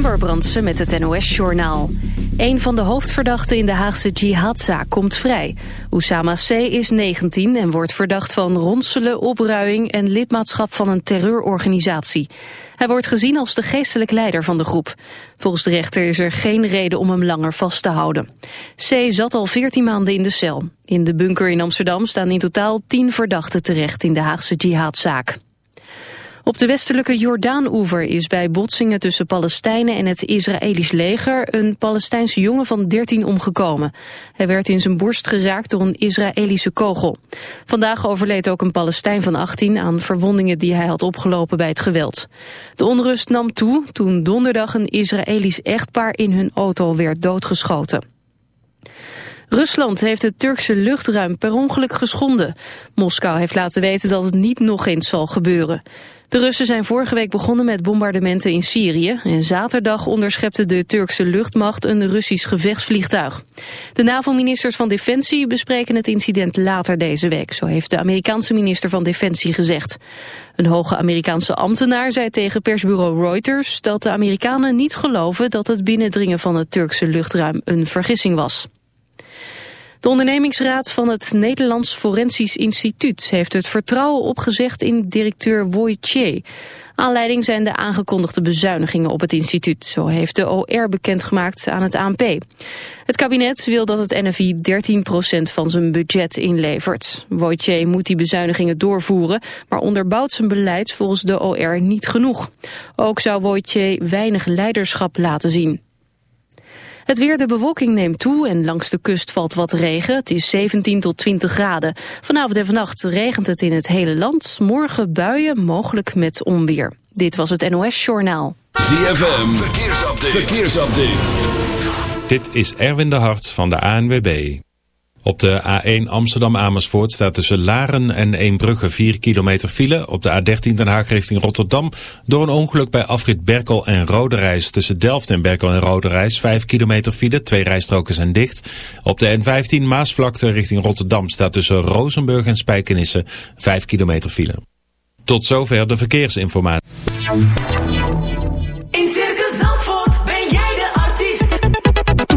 Amber Brandsen met het NOS-journaal. Een van de hoofdverdachten in de Haagse jihadzaak komt vrij. Oussama C. is 19 en wordt verdacht van ronselen, opruiing... en lidmaatschap van een terreurorganisatie. Hij wordt gezien als de geestelijk leider van de groep. Volgens de rechter is er geen reden om hem langer vast te houden. C. zat al 14 maanden in de cel. In de bunker in Amsterdam staan in totaal 10 verdachten terecht in de Haagse jihadzaak. Op de westelijke Jordaan-oever is bij botsingen tussen Palestijnen en het Israëlisch leger een Palestijnse jongen van 13 omgekomen. Hij werd in zijn borst geraakt door een Israëlische kogel. Vandaag overleed ook een Palestijn van 18 aan verwondingen die hij had opgelopen bij het geweld. De onrust nam toe toen donderdag een Israëlisch echtpaar in hun auto werd doodgeschoten. Rusland heeft het Turkse luchtruim per ongeluk geschonden. Moskou heeft laten weten dat het niet nog eens zal gebeuren. De Russen zijn vorige week begonnen met bombardementen in Syrië. En zaterdag onderschepte de Turkse luchtmacht een Russisch gevechtsvliegtuig. De NAVO-ministers van Defensie bespreken het incident later deze week. Zo heeft de Amerikaanse minister van Defensie gezegd. Een hoge Amerikaanse ambtenaar zei tegen persbureau Reuters... dat de Amerikanen niet geloven dat het binnendringen van het Turkse luchtruim een vergissing was. De ondernemingsraad van het Nederlands Forensisch Instituut heeft het vertrouwen opgezegd in directeur Wojciech. Aanleiding zijn de aangekondigde bezuinigingen op het instituut. Zo heeft de OR bekendgemaakt aan het ANP. Het kabinet wil dat het NFI 13% van zijn budget inlevert. Wojciech moet die bezuinigingen doorvoeren, maar onderbouwt zijn beleid volgens de OR niet genoeg. Ook zou Wojciech weinig leiderschap laten zien. Het weer, de bewolking neemt toe en langs de kust valt wat regen. Het is 17 tot 20 graden. Vanavond en vannacht regent het in het hele land. Morgen buien, mogelijk met onweer. Dit was het NOS Journaal. ZFM, verkeersupdate. verkeersupdate. Dit is Erwin de Hart van de ANWB. Op de A1 Amsterdam-Amersfoort staat tussen Laren en Eembrugge 4 kilometer file. Op de A13 Den Haag richting Rotterdam door een ongeluk bij afrit Berkel en Roderijs. Tussen Delft en Berkel en Roderijs 5 kilometer file. Twee rijstroken zijn dicht. Op de N15 Maasvlakte richting Rotterdam staat tussen Rozenburg en Spijkenisse 5 kilometer file. Tot zover de verkeersinformatie.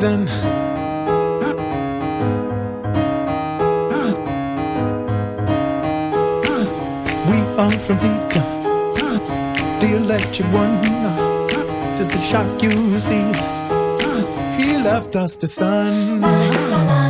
rhythm. We are from Peter, the electric one. does a shock you see, he left us the sun.